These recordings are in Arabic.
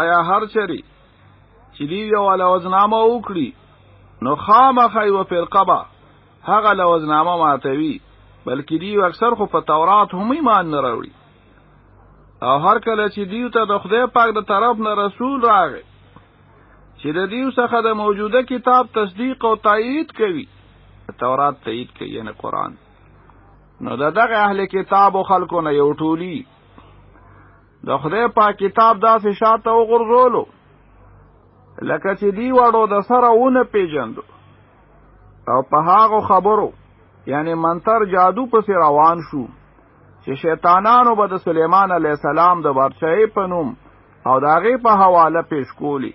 آیا هر چری چې دی یو لوزنامه وکړي نو خامخای و فرقه به هغه لوزنامه ماتوي بلکې دی اکثر خو په تورات هم ایمان نه راوړي. او هر کله چې دیو ته د خدای پاک د طرف نه رسول راغی چې د دیو څخه د موجوده کتاب تصدیق او تایید کوي تورات تایید کوي یعنی قران نو دغه اهل کتاب او خلکو نه یو ټولی د خدای پاک کتاب داسې شاته وغورځولو. لکه چې دی وړو د سره ونه پیجندو او په هغه خبرو یعنی منتر جادو پسې روان شو چې شیطانانو به د سلیمان علیه السلام د بادشاهۍ په نوم او داغه په حواله پیش کولی.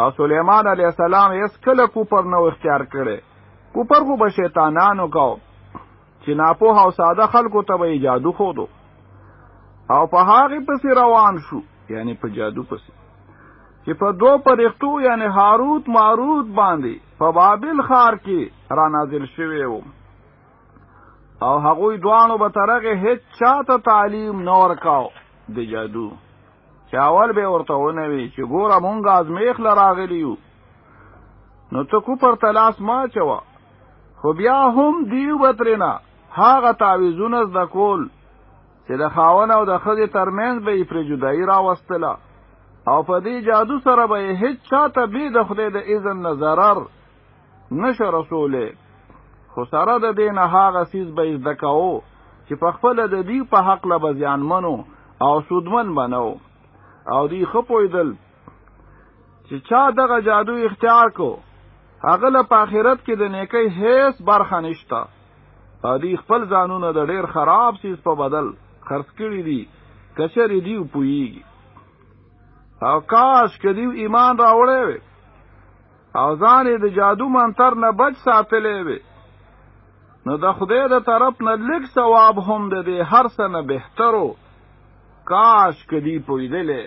او سلیمان علیه السلام یې کله کفر نو اختیار کړي کفر خو به شیطانانو کو چې ناپوه او ساده خلکو ته به جادو خودو او په هغه پسې روان شو یعنی په جادو پسې. چې په دو پرښتو یعنی هاروت ماروت باندې په بابل خار کې را نازل شوی وو او هغوی دوانو به ترغه هیڅ چاته تعلیم نور کاو د جادو. چاول به ورته ونوي چې ګوره مونږ ازمېښت له راغلي یو نو ته کو پر تلاس ما چوا خو بیا هم دیو بترینا هاغه تعویزونه د کول چې د خاون او د خځې ترمنځ به یې پر جدایي راوستله. او په دې جادو سره به هیڅ چاته بی د خدای د اذن نه ضرر نشه رسوله خو سره د دې نه هغه سیز به زده کوو چې په خپل د دې په حق له بزیانمنو او سودمن بنو. او دی خپویدل چې چا دغه جادو اختیار کو هغه له آخرت کې د نیکی هیڅ برخه نشته. او دی خپل ځانونه د ډیر خراب سیز په بدل خرڅ کړی دي کچری دیو پویږي او کاش کدیو ایمان راوړې وي. او ځان د جادو منتر نه بچ ساتلې وي. نو د خدای د طرف نه لږ ثواب هم د هر څه نه بهترو. کاش کدی پویدلې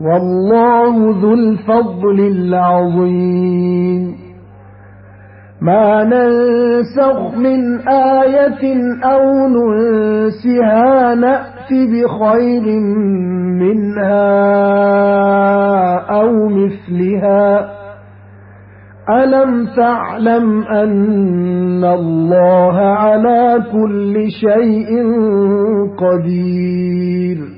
والله ذو الفضل العظيم. ما ننسخ من آية أو ننسها نأت بخير منها أو مثلها. ألم تعلم أن الله على كل شيء قدير؟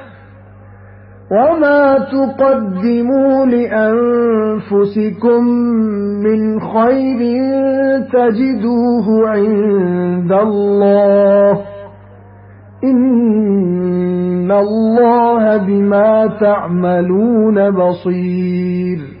وَمَا تُقَدِّمُوا لِأَنفُسِكُم مِّنْ خَيْرٍ تَجِدُوهُ عِندَ اللَّهِ إِنَّ اللَّهَ بِمَا تَعْمَلُونَ بَصِيرٌ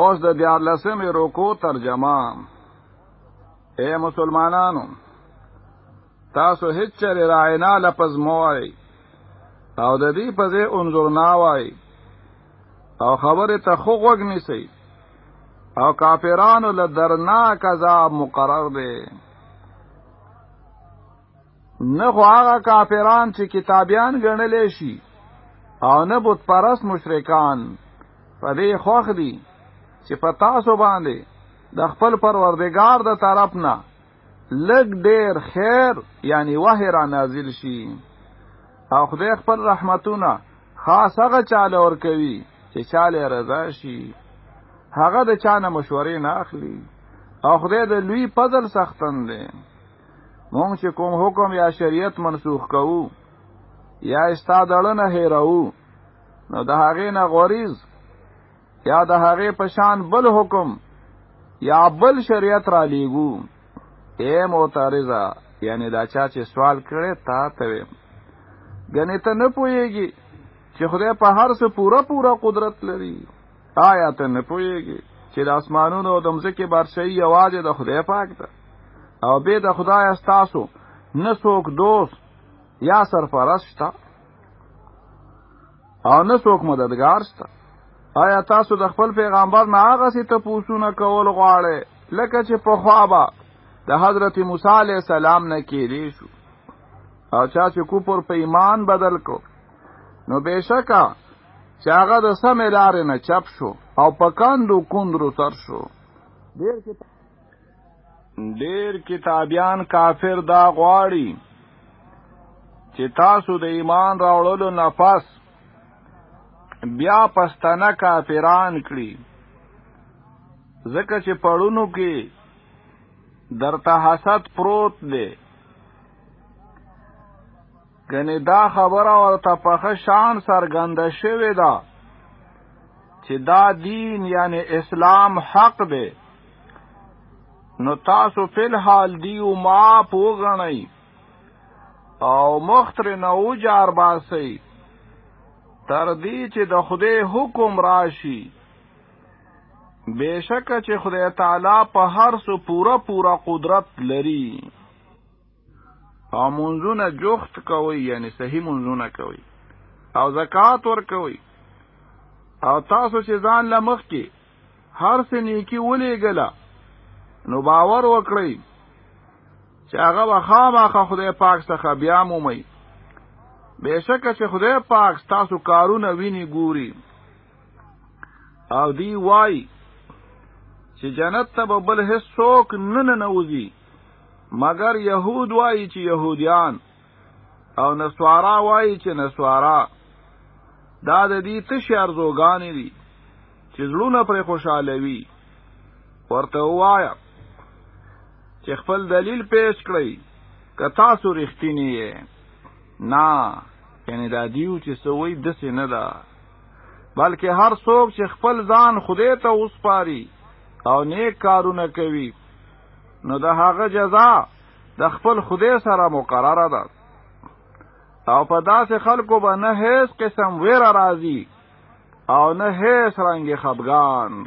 اوس د دیارلسمې روکو ترجمه. اے مسلمانانو تاسو هیڅ چره راینا لفظ موای او د دې په ځای انظر ناوای او خبره ته خو غوږ نیسي او کافرانو له درناک عذاب مقرر دی. نه خو هغه کافران چې کتابیان ګڼلې شي او نه بت پرس مشرکان په دې خوخ دي چې په تاسو باندې د خپل پروردگار د طرف نه لګ ډیر خیر یعنی وحی را نازل شي. او خدای خپل رحمتونه خاص هغه چاله ور کوي چې چاله رضا شي. هغه د چانه مشورې نه اخلي. او خدای د لوی فضل سختن دی. مونږ چې کوم حکم یا شریعت منسوخ کوو یا استادړنه هیرو نو د هغې نه غوریز یا د هغه پشان بل حکم یا بل شریعت را لیگو اے معترضا یعنی دا چا چې سوال کړي تا ته غنی ته نه پويږي چې خدای په هر څه پورا پورا قدرت لري. آیا ته نه پويږي چې د اسمانونو او د مځکه بادشاہي یوازې د خدای پاک ده؟ او به د خدای استاسو نه څوک دوست یا سرپرست او نه څوک مددگار شته آیا تاسو د خپل پیغمبر نه هغه څه ته پوښتنه کول غواړئ؟ لکه چې په خوابه د حضرت موسی علی السلام نه کېدی شو. او چا چې کوپر په ایمان بدل کو نو بېشکه چې هغه د سمې لارې نه چپ شو او په کاندو کندرو سر شو. ډیر کتابیان کافر دا غواړي چې تاسو د ایمان راوړلو نه پس بیا پستانه کافران کړي. ځکه چې پړونو کې درته حسد پروت دی. کنه دا خبره ورته په شان سرګنده شوی ده چې دا دین یعنی اسلام حق دی. نو تاسو فل حال دیو ما پوغنئ او مختر نو جار باسی تر دې چې د خدای حکم راشي. بشک چې خدای تعالی په هر څه پورا پورا قدرت لري. او منځونه جوخت کوي یعنی صحیح منځونه کوي. او زکات ور کوي او تاسو چې ځان لمخ کې هر څه نیکی ولې غلا نو باور وکړئ چې هغه وخامخه خدای پاک څخه بیا مومي بشکه چې خدای پاک تاسو کارونه ویني ګوري. او دی وای چې جنت ته بل هیڅ څوک نه ننوځي. مگر يهود وای چې يهوديان او نسوارا وای چې نسوارا. دا د دې تشه ارزوګانې دي؟ چې زړونه پر خوشاله وي ورته وایا چې خپل دلیل پیش کړئ که تاسو رښتینی یې نه یعنی دا دیو چې سوی دسې نه ده. بلکې هر څوک چې خپل ځان خدای ته وسپاري او نیک کارونه کوي نو د هغه جزا د خپل خدای سره مقرره ده. او په داسې خلکو به نه هیڅ قسم ویره راځي او نه هیڅ رنګ خفغان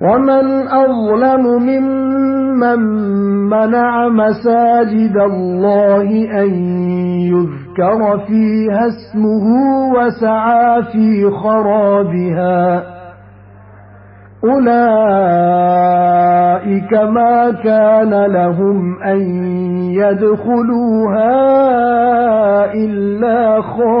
ومن أظلم ممن منع مساجد الله أن يذكر فيها اسمه وسعى في خرابها. أولئك ما كان لهم أن يدخلوها إلا خائفين.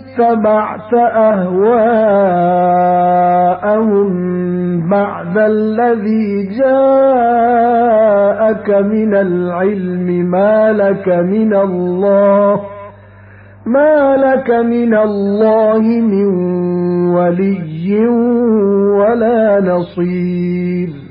اتَّبَعْتَ أَهْوَاءَهُم بَعْدَ الَّذِي جَاءَكَ مِنَ الْعِلْمِ مَا لَكَ مِنَ اللَّهِ مَا لَكَ مِنَ اللَّهِ مِنْ وَلِيٍّ وَلَا نَصِيرٍ.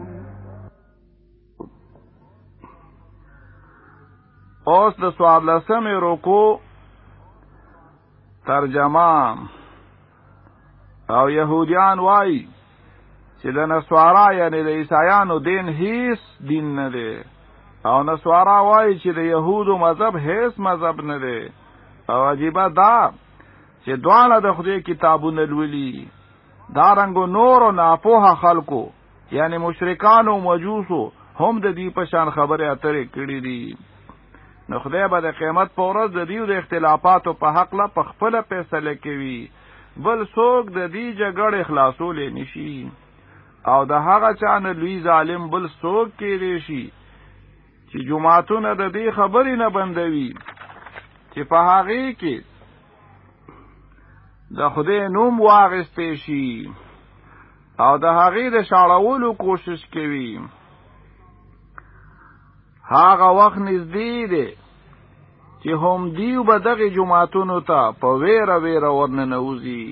اوس د سوال لسمې رکو ترجمه. او يهوديان وای چې د نسوارا یعنی د عیسایانو دین هیڅ دین نه دی. او نسوارا وای چې د يهودو مذهب هیڅ مذهب نه دی. او عجیبه دا چې دواړه د خدای کتابونه لولي. دا رنګو نور او ناپوهه خلکو یعنی مشرکان او مجوسو هم د دې په شان خبره اترې کړې دي نو خدای به د قیامت په ورځ د دیو د اختلافاتو په حق لا په خپل فیصله کوي. بل څوک د دې جګړې خلاصول نشي او د هغه چا نه لوی ظالم بل څوک کېږي شي چې جمعهتون د دې خبرې نه بندوي. چې په هغه کې د خدای نوم واغستې شي او د هغې د شاړولو کوشش کوي. هاغه وخت نږدې دی چې هم دیو به دغه جماعتونو ته په ویره ویره ورننوزي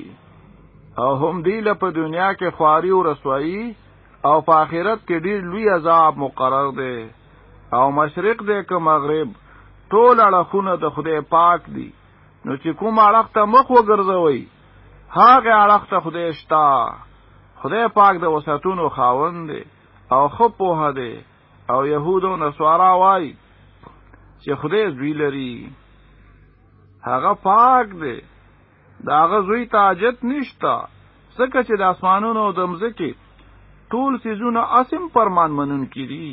او هم دی له په دنیا کې خواري او رسوایی او په آخرت کې ډیر لوی عذاب مقرر دی. او مشرق دی که مغرب ټول اړخونه د خدای پاک دی نو چې کوم اړخ ته مخ وګرځوي هغه اړخ ته خدای شتا خدای پاک د وساتونو خاوند دی او خو په دی. او يهودو نسوارا وای چې خدای زوی لري. هغه پاک دی. دا هغه زوی تاجت نشتا څکه چې د اسمانونو او د مځکه ټول سيزونه اسم پرمان منون کړي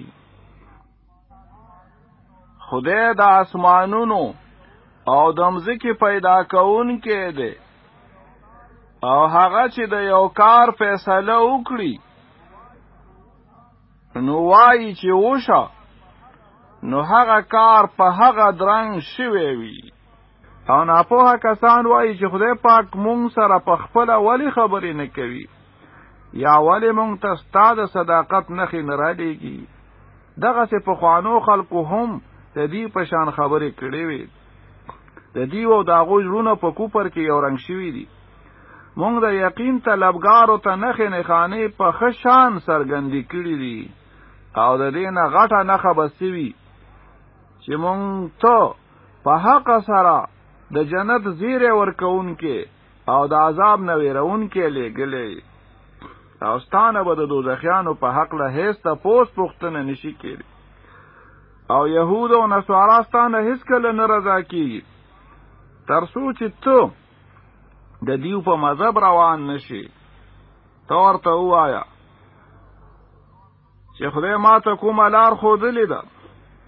خدای د اسمانونو او د مځکه پیدا کون کې دی. او هغه چې د یو کار فیصله وکړي نو وایي چې وشه نو هغه کار په هغه درنګ شوی وي. او ناپوهه کسان وایي چې خدای پاک مونږ سره په خپل ولی خبرې نه کوي. یا ولی مونږ ته ستاده صداقت نخې نه راډېږي دغه سه په خوانو خلکو هم د دې په شان خبرې کړې وي د دې او داغو ژوند په کوپر کې یو رنگ شوی دي. مونږ د یقین طلبګارو ته نخې نه خانه په خشان سرګندې کړې دي. او د دې نه غټه نخه بسوي چې مونږ ته په حق سره د جنت زیره ورکون کې او د عذاب نه ویرون کې لګلې او ستانه به د دوزخیانو په حق له هیڅ ته پوس پختنه نشي کېږي او يهود او نصارا ستانه هیڅ کله نه رضا کیږي ترسو چې ته د دیو په مذهب روان نشي تور ته وایا چې خدای ما ته کومه لار خودلې ده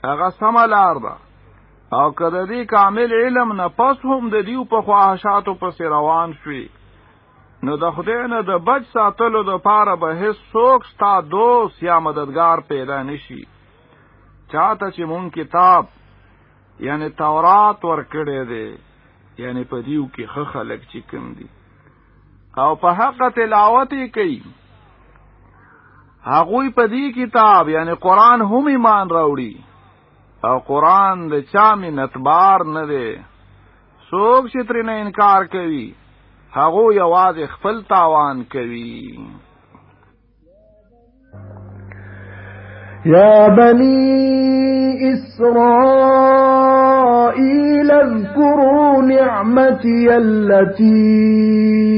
هغه سم لار ده. او کله دې کامل علم نه پس هم د دیو په خواهشاتو پس روان شوي. نو د خدای نه د بچ ساتلو د پاره به هیڅ څوک ستا دوست یا مددگار پیدا نشي چاته چې مون کتاب یعنی تورات ورکړی دی یعنی په دیو کې خه خلک چې کوم دي. او په حق تلاوت کوي. هغوی په دې کتاب یعنی قران هم ایمان راوړي أو قرآن د چا منتبار نه دی. څوک چې ترنه انکار کوي هغه یوازې خپل تاوان کوي. يا بني إسرائيل اذكروا نعمتي التي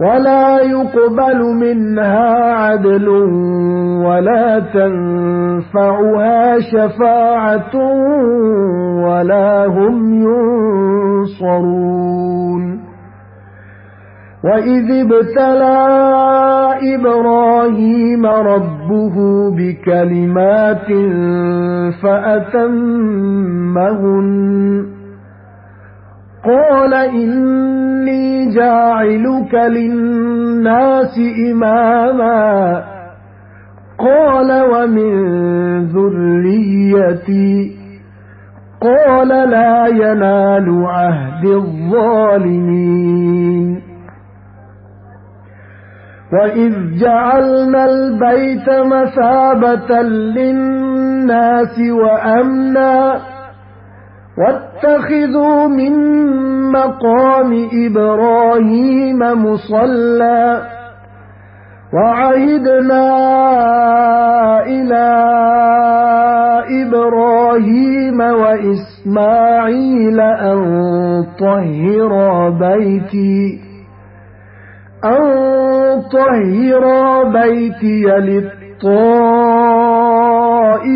ولا يقبل منها عدل ولا تنفعها شفاعة ولا هم ينصرون وَإِذِ ابْتَلَى إِبْرَاهِيمَ رَبُّهُ بِكَلِمَاتٍ فَأَتَمَّهُنَّ قَالَ إِنِّي جَاعِلُكَ لِلنَّاسِ إِمَامًا. قَالَ وَمِن ذُرِّيَّتِي؟ قَالَ لَا يَنَالُ عَهْدِ الظَّالِمِينَ. وَإِذْ جَعَلْنَا الْبَيْتَ مَثَابَةً لِلنَّاسِ وَأَمْنًا وَاتَّخِذُوا مِن مَّقَامِ إِبْرَاهِيمَ مُصَلًّى وَعَهِدْنَا إِلَى إِبْرَاهِيمَ وَإِسْمَاعِيلَ أَن طَهِّرَا بَيْتِي أَن طهرا بيتي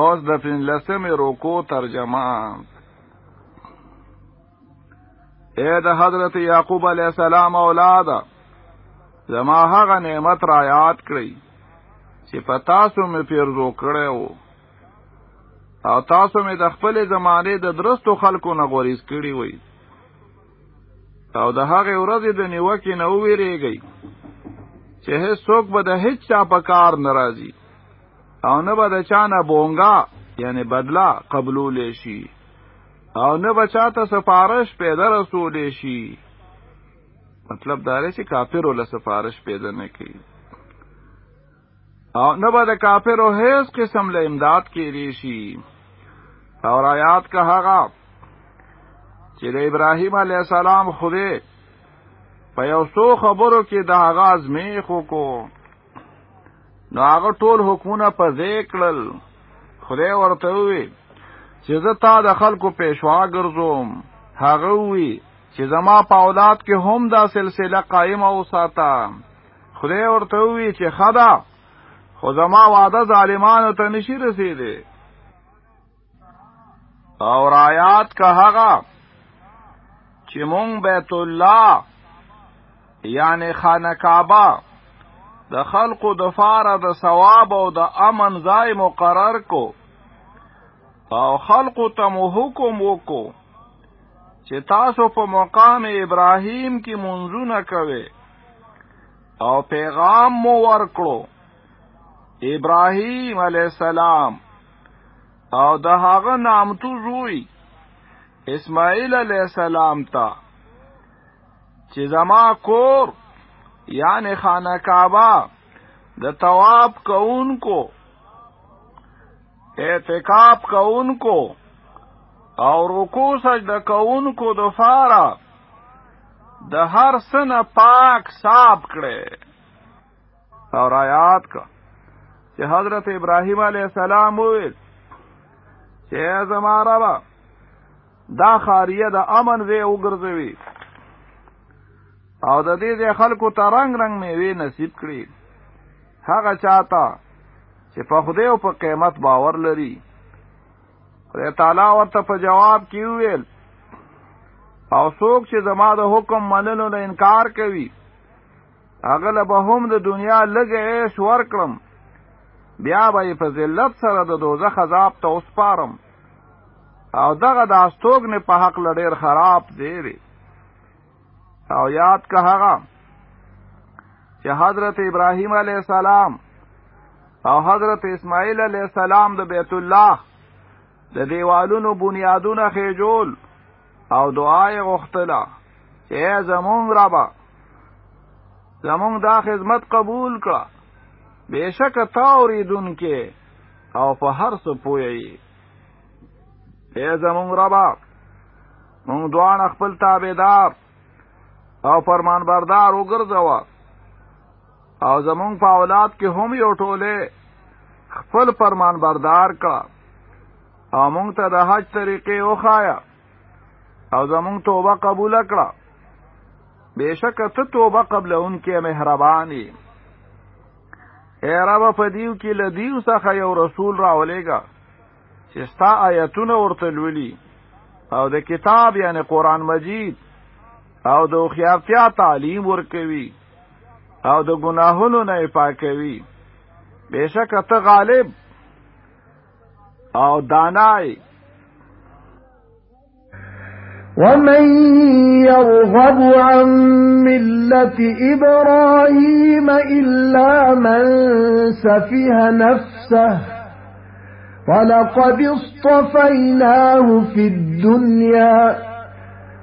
اوس د پنځلسمې روکو ترجمه. اے د حضرت یعقوب علی السلام اولاد زما هغه نعمت را یاد کړئ چې په تاسو مې پیرزو کړو او تاسو مې د خپل زمانه د درستو خلکو نه غوریز کړی وای او د هغه ورځې د نیوکې نه ویریږي چې هیڅ څوک به د هیڅ چا په کار ناراضي او نه به د چانه بونگا یعنی بدلا قبول شي. او نه به چاته سفارش پیدا رسول شي. مطلب دا چې کافر ول سفارش پیدا نه کوي او نه به د کافرو هیڅ قسم له امداد کېږي شي. او آیات کا هغه چې د ابراهیم علی السلام خوده په یو څو خبرو کې د آغاز میخو کو نو هغه ټول حکمونه په ذکرل خدای ورته وی چې زه تا د خلکو پېښوا ګرځوم. هغه وی چې زما په اولاد کې هم دا سلسله قائمه او ساته خدای ورته وی چې خدا خو زما وعده ظالمانو ته نشي رسیدي او رایات که هغه چې مونږ بیت الله یعنی خانه کعبه د خلقو د فاره د ثواب او د امن ځای مقرر کو. او خلقو ته مو حکم وکړو چې تاسو په مقام ابراهیم کې منځونه کوي او پیغام مو ورکړو. ابراهیم علی السلام. او د هغه نامتو زوی اسماعیل علی السلام ته چې زما کور یعنی خانہ کعبہ د طواب کون کو اعتکاب کون کو، اور رکو سج کون کو دفارا د ہر سن پاک صاف کڑے اور آیات کا کہ حضرت ابراہیم علیہ السلام ہوئے کہ زمارا دا خاریه د امن وی وګرځوي او د دې د خلکو ته رنگ رنگ میوه نصیب کړي. هغه چاته چې په خدای او په قیامت باور لري. خدای تعالی ورته په جواب کې ویل او څوک چې زما د حکم منلو نه انکار کوي هغه له به هم د دنیا لږه عيش ورکړم. بیا به په ذلت سره د دوزخ عذاب ته وسپارم. او دغه د استوګنې په حق لډیر خراب دی او یاد که هغه چې حضرت ابراهیم علیه السلام او حضرت اسماعیل علیه السلام د بیت الله د دیوالونو بنیادونه خېجول او دعای غختله چې زمونږ ربا زمونږ دا خدمت قبول کړه. بشک تا اوریدونکې او په هر څه پوهی اے زمونږ ربا مونږ دوان خپل تابعدار. او فرمان بردار وګرځوا او زمونږ په اولاد کې هم یو ټوله خپل فرمان بردار کا. او مونږ ته د حج طریقې وخایا او زمونږ توبه قبول کړه. بشک ته توبه قبل انکه مهربانی اے رب، په دیو کې لدیو څخه یو رسول راولېګا چې ستا آیتونه ورته لولي. او د کتاب یعنی قران مجید. أو د خیافتیا تعلیم ورکوي أو د ګناهونو نه پاکوي. بشک ته غالب أو دانای ومن يرغب عن مِلَّةِ إِبْرَاهِيمَ إِلَّا مَن سَفِهَ نَفْسَهُ وَلَقَدِ اصْطَفَيْنَاهُ فِي الدُّنْيَا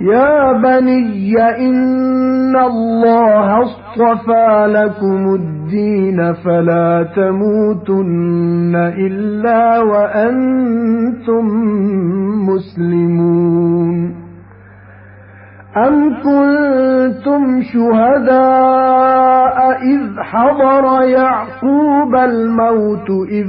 يَا بَنِيَّ إِنَّ اللَّهَ اصْطَفَى لَكُمُ الدِّينَ فَلَا تَمُوتُنَّ إِلَّا وَأَنتُم مُّسْلِمُونَ أَمْ كُنتُمْ شُهَدَاءَ إِذْ حَضَرَ يَعْقُوبَ الْمَوْتُ إِذْ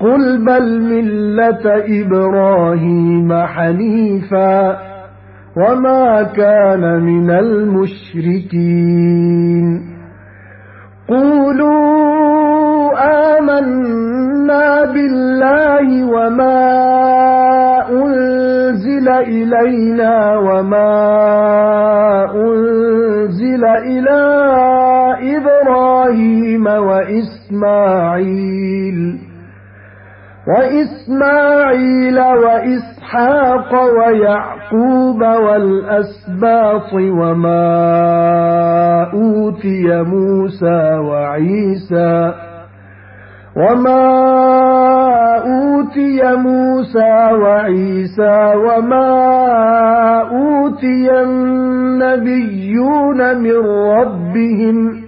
قُلْ بَلْ مِلَّةَ إِبْرَاهِيمَ حَنِيفًا وَمَا كَانَ مِنَ الْمُشْرِكِينَ قُولُوا آمَنَّا بِاللَّهِ وَمَا أُنْزِلَ إِلَيْنَا وَمَا أُنْزِلَ إِلَى إِبْرَاهِيمَ وَإِسْمَاعِيلَ وَإِسْمَاعِيلَ وَإِسْحَاقَ وَيَعْقُوبَ وَالْأَسْبَاطِ وَمَا أُوتِيَ مُوسَى وَعِيسَى وَمَا أُوتِيَ مُوسَى وَعِيسَى وَمَا أُوتِيَ النَّبِيُّونَ مِن رَّبِّهِمْ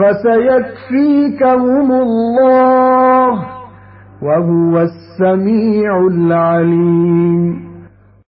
فَسَيَكْفِيكَهُمُ اللَّهُ وَهُوَ السَّمِيعُ الْعَلِيمُ.